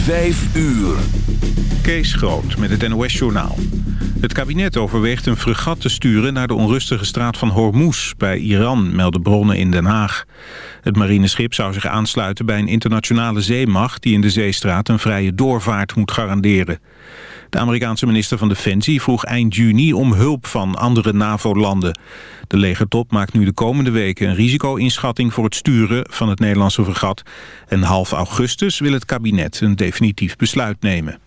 Vijf uur. Kees Groot met het NOS-journaal. Het kabinet overweegt een fregat te sturen naar de onrustige straat van Hormuz bij Iran, melden bronnen in Den Haag. Het marineschip zou zich aansluiten bij een internationale zeemacht die in de zeestraat een vrije doorvaart moet garanderen. De Amerikaanse minister van Defensie vroeg eind juni om hulp van andere NAVO-landen. De legertop maakt nu de komende weken een risico-inschatting voor het sturen van het Nederlandse fregat. En half augustus wil het kabinet een definitief besluit nemen.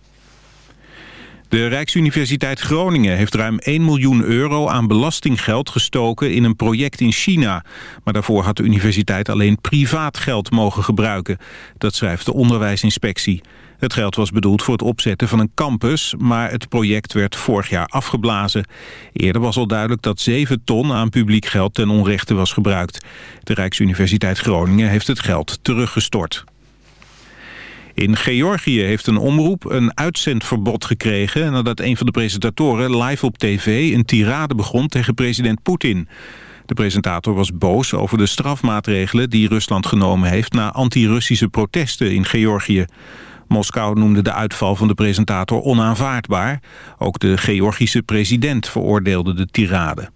De Rijksuniversiteit Groningen heeft ruim 1 miljoen euro aan belastinggeld gestoken in een project in China. Maar daarvoor had de universiteit alleen privaat geld mogen gebruiken. Dat schrijft de onderwijsinspectie. Het geld was bedoeld voor het opzetten van een campus, maar het project werd vorig jaar afgeblazen. Eerder was al duidelijk dat 7 ton aan publiek geld ten onrechte was gebruikt. De Rijksuniversiteit Groningen heeft het geld teruggestort. In Georgië heeft een omroep een uitzendverbod gekregen... nadat een van de presentatoren live op tv een tirade begon tegen president Poetin. De presentator was boos over de strafmaatregelen die Rusland genomen heeft... na anti-Russische protesten in Georgië. Moskou noemde de uitval van de presentator onaanvaardbaar. Ook de Georgische president veroordeelde de tirade.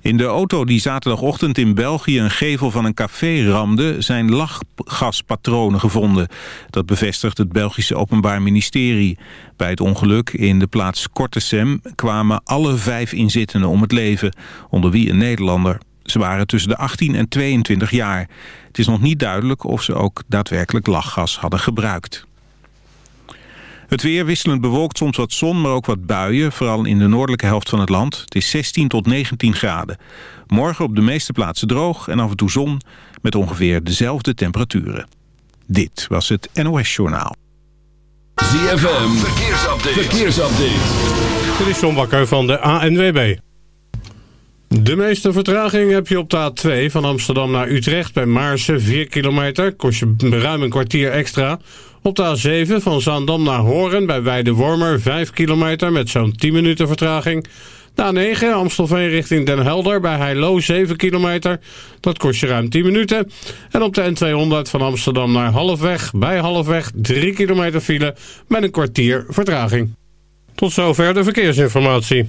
In de auto die zaterdagochtend in België een gevel van een café ramde... zijn lachgaspatronen gevonden. Dat bevestigt het Belgische Openbaar Ministerie. Bij het ongeluk in de plaats Kortesem kwamen alle vijf inzittenden om het leven. Onder wie een Nederlander. Ze waren tussen de 18 en 22 jaar. Het is nog niet duidelijk of ze ook daadwerkelijk lachgas hadden gebruikt. Het weer wisselend bewolkt, soms wat zon, maar ook wat buien. Vooral in de noordelijke helft van het land. Het is 16 tot 19 graden. Morgen op de meeste plaatsen droog en af en toe zon... met ongeveer dezelfde temperaturen. Dit was het NOS Journaal. ZFM, verkeersupdate. verkeersupdate. Dit is John Bakker van de ANWB. De meeste vertraging heb je op de A2 van Amsterdam naar Utrecht bij Maarsen 4 kilometer. Kost je ruim een kwartier extra. Op de A7 van Zaandam naar Horen bij Weidewormer 5 kilometer met zo'n 10 minuten vertraging. De A9 Amstelveen richting Den Helder bij Heilo 7 kilometer. Dat kost je ruim 10 minuten. En op de N200 van Amsterdam naar Halfweg bij Halfweg 3 kilometer file met een kwartier vertraging. Tot zover de verkeersinformatie.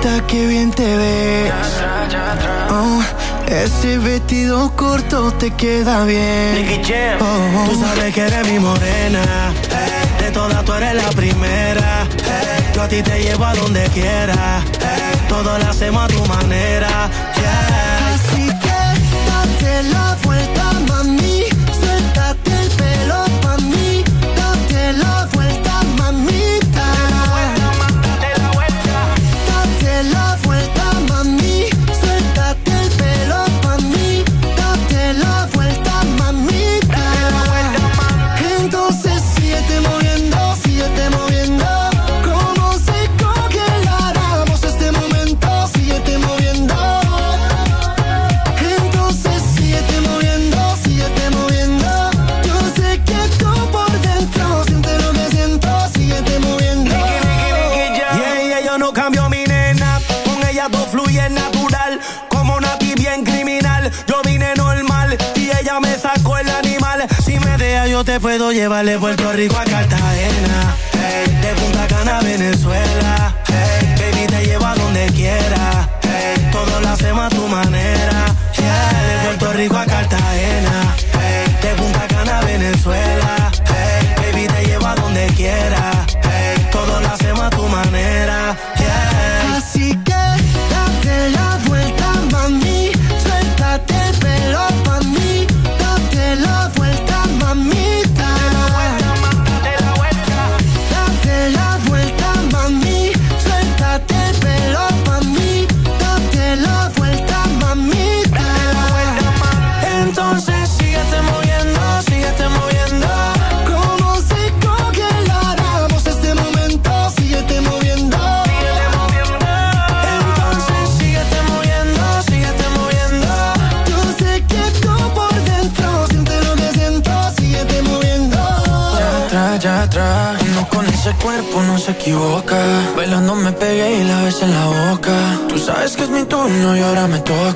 Qué bien te ves. Oh, ese vestido corto te queda bien. Oh, oh. Tú sabes que eres mi morena. De todas tú eres la primera. Yo a ti te llevo a donde quiera. Todo lo hacemos a tu manera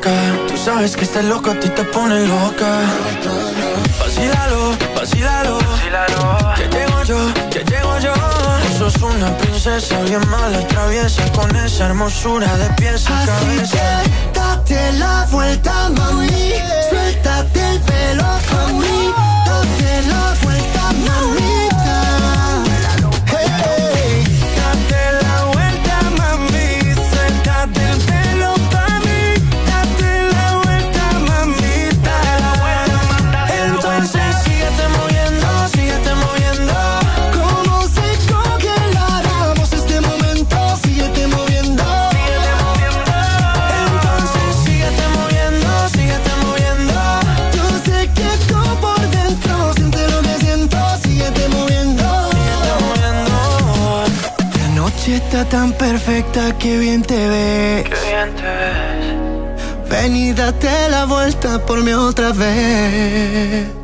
Tú sabes que estás loco, a ti te pone loca. Vacílalo, vacílalo. Que llego yo, que llego yo. Tú sos una princesa bien mala, traviesa Con esa hermosura de pies a Así cabeza. la vuelta, mami. Suéltate el pelo, mami Date la vuelta, mami. tan perfecta que bien te ves. Qué bien te ves. Ven y date la vuelta por mí otra vez.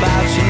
about you.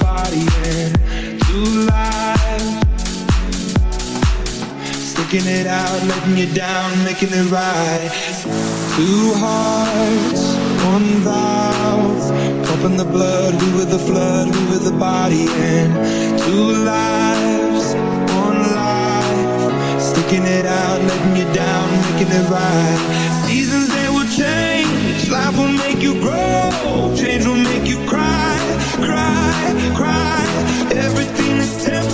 Body and two lives. Sticking it out, letting you down, making it right. Two hearts, one valve. Pumping the blood, we were the flood, we were the body and two lives, one life. Sticking it out, letting you down, making it right. Seasons they will change, life will make you grow, change will make you cry, cry, cry. Everything is temporary,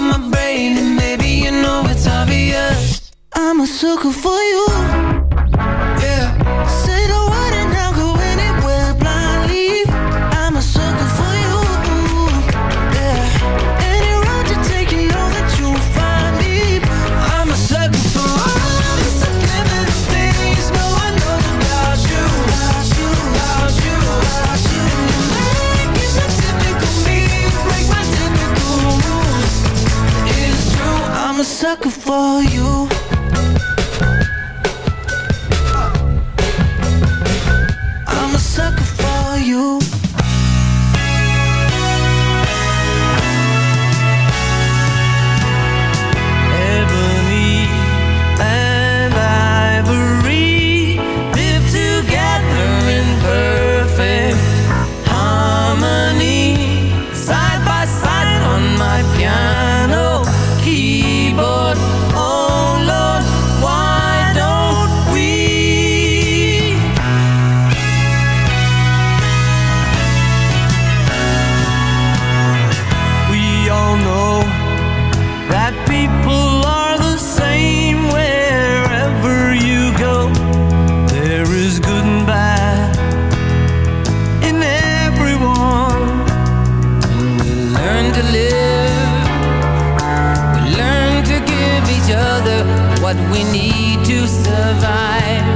my brain And maybe you know it's obvious. I'm a sucker for you. survive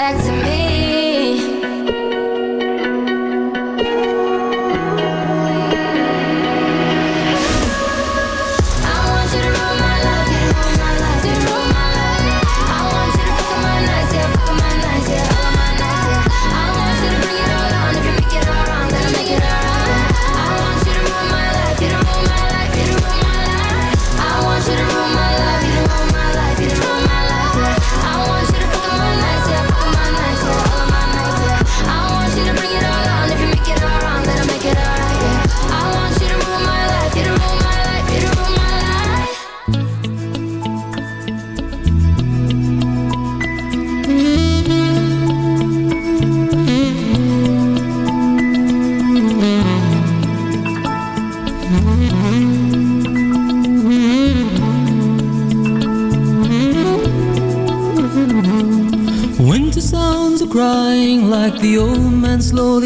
back to me.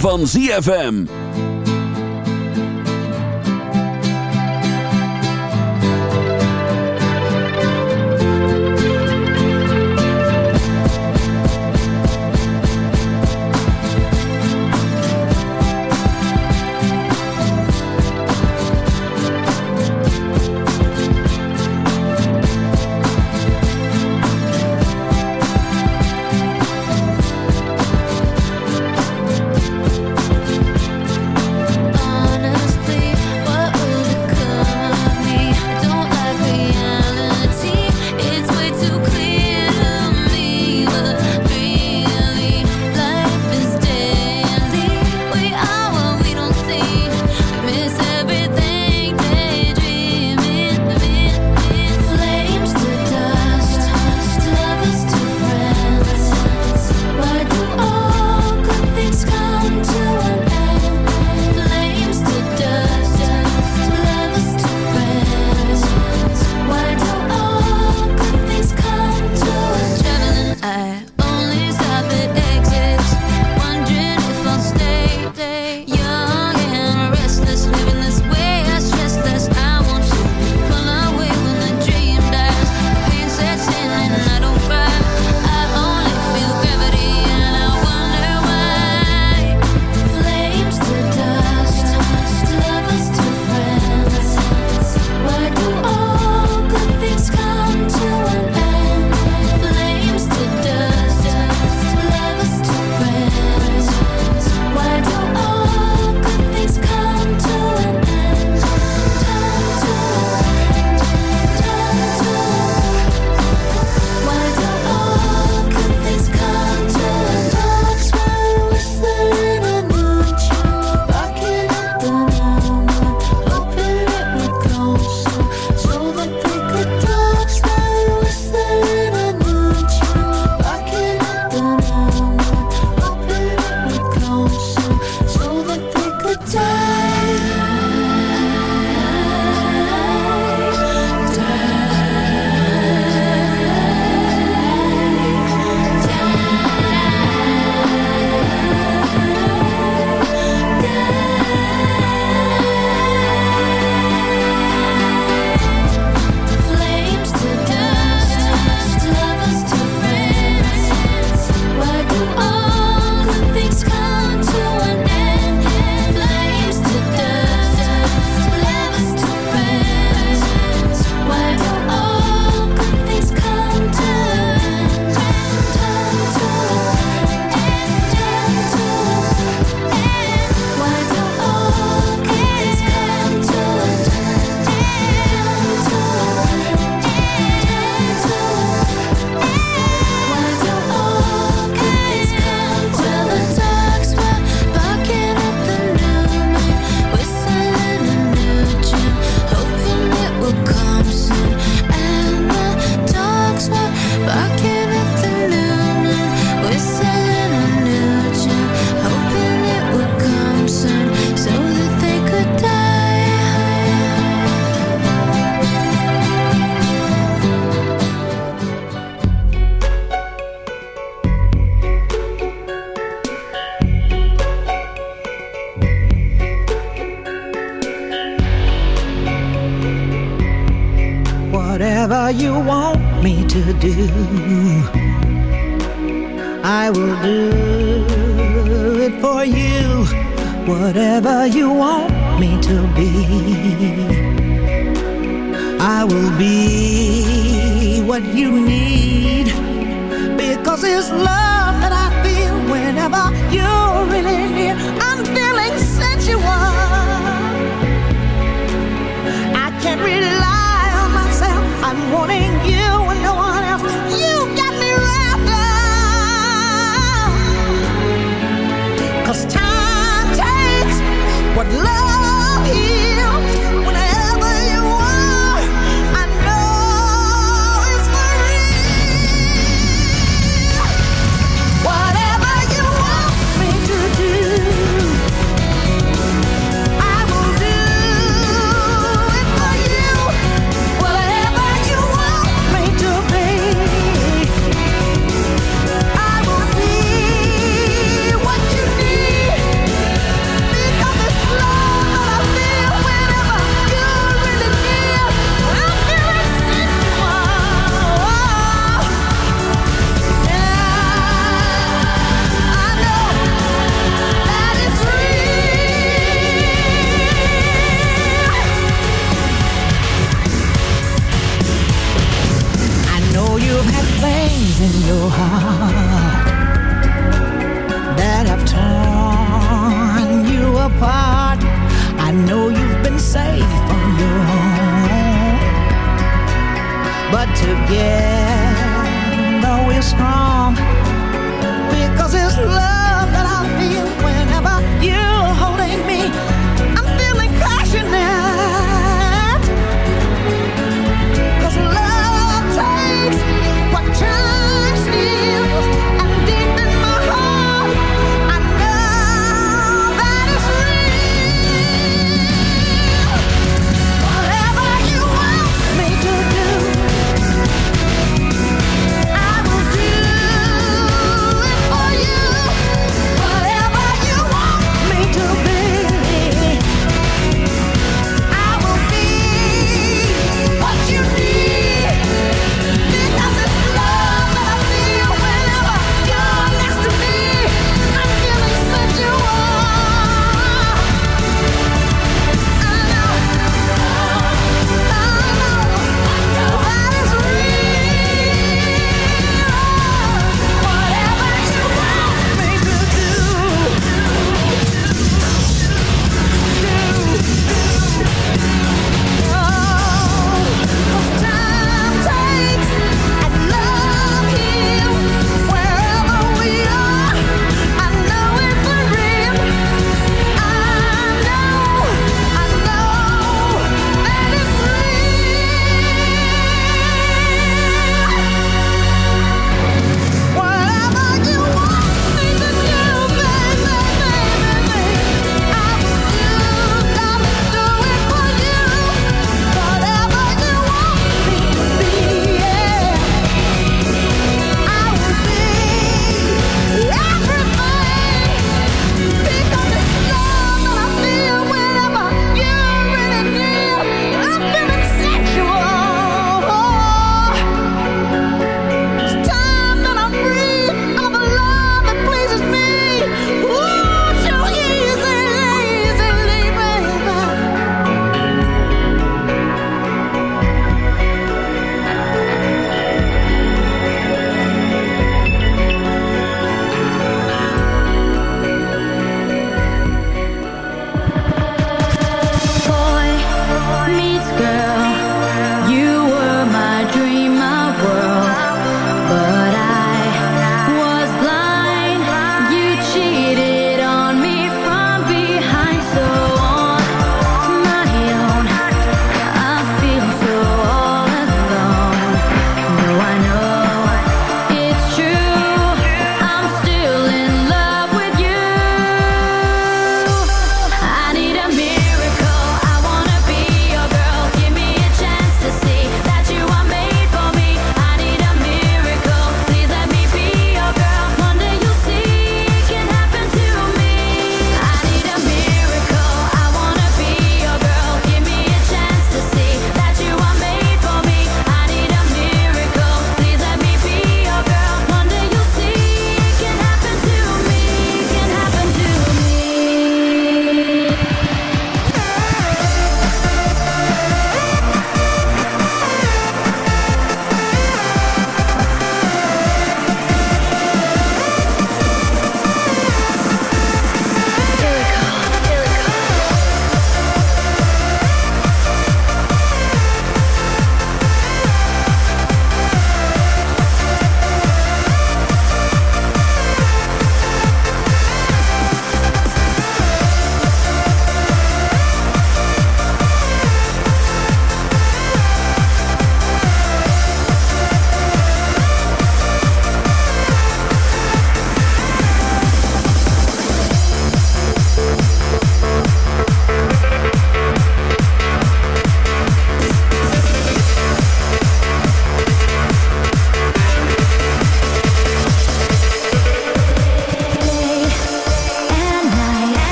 van ZFM.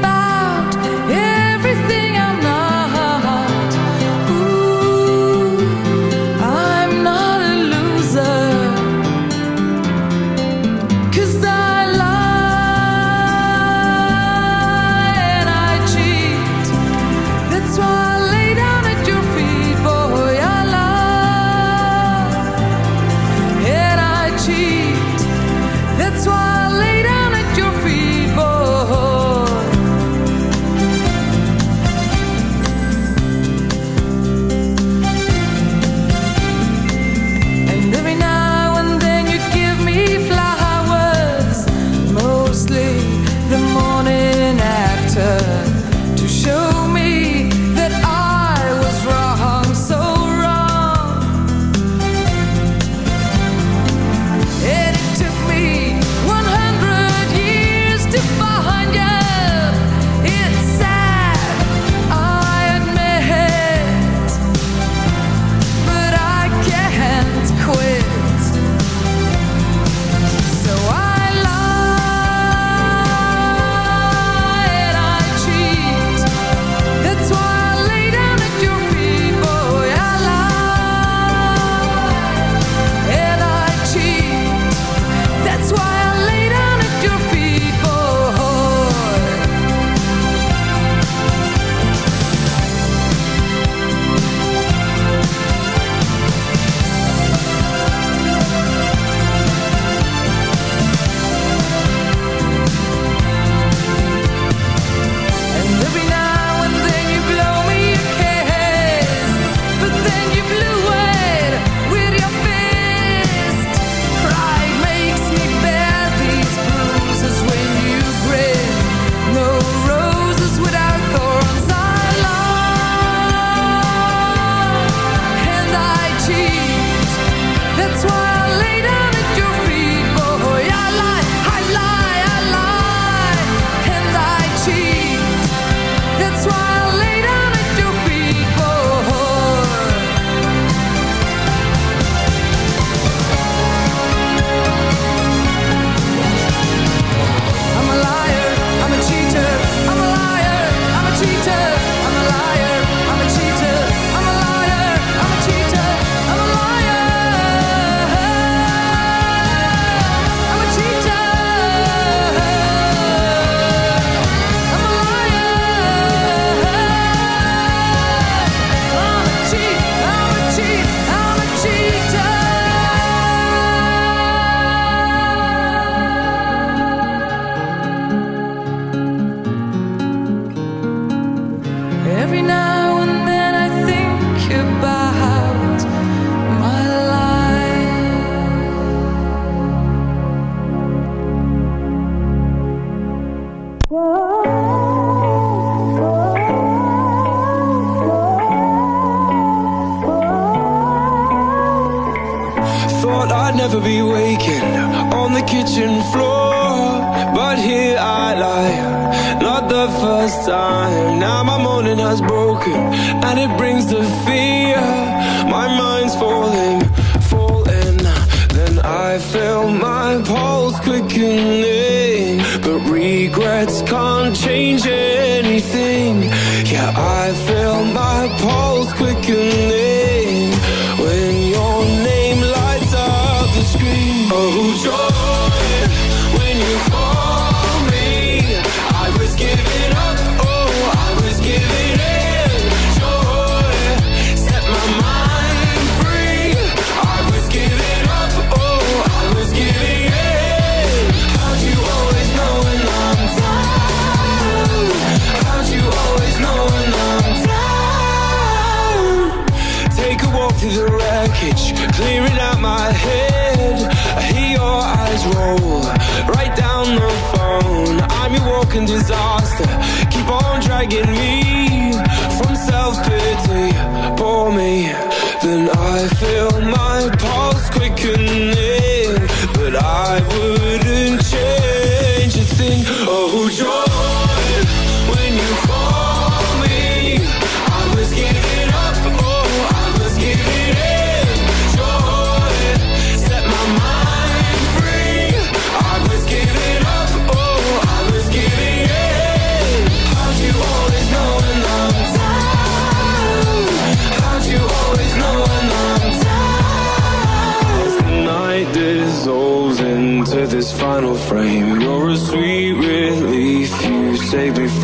goodbye. change anything. Yeah, I feel my pulse quickening. right down the phone. I'm your walking disaster. Keep on dragging me from self pity. Pour me, then I feel my pulse quickening. But I would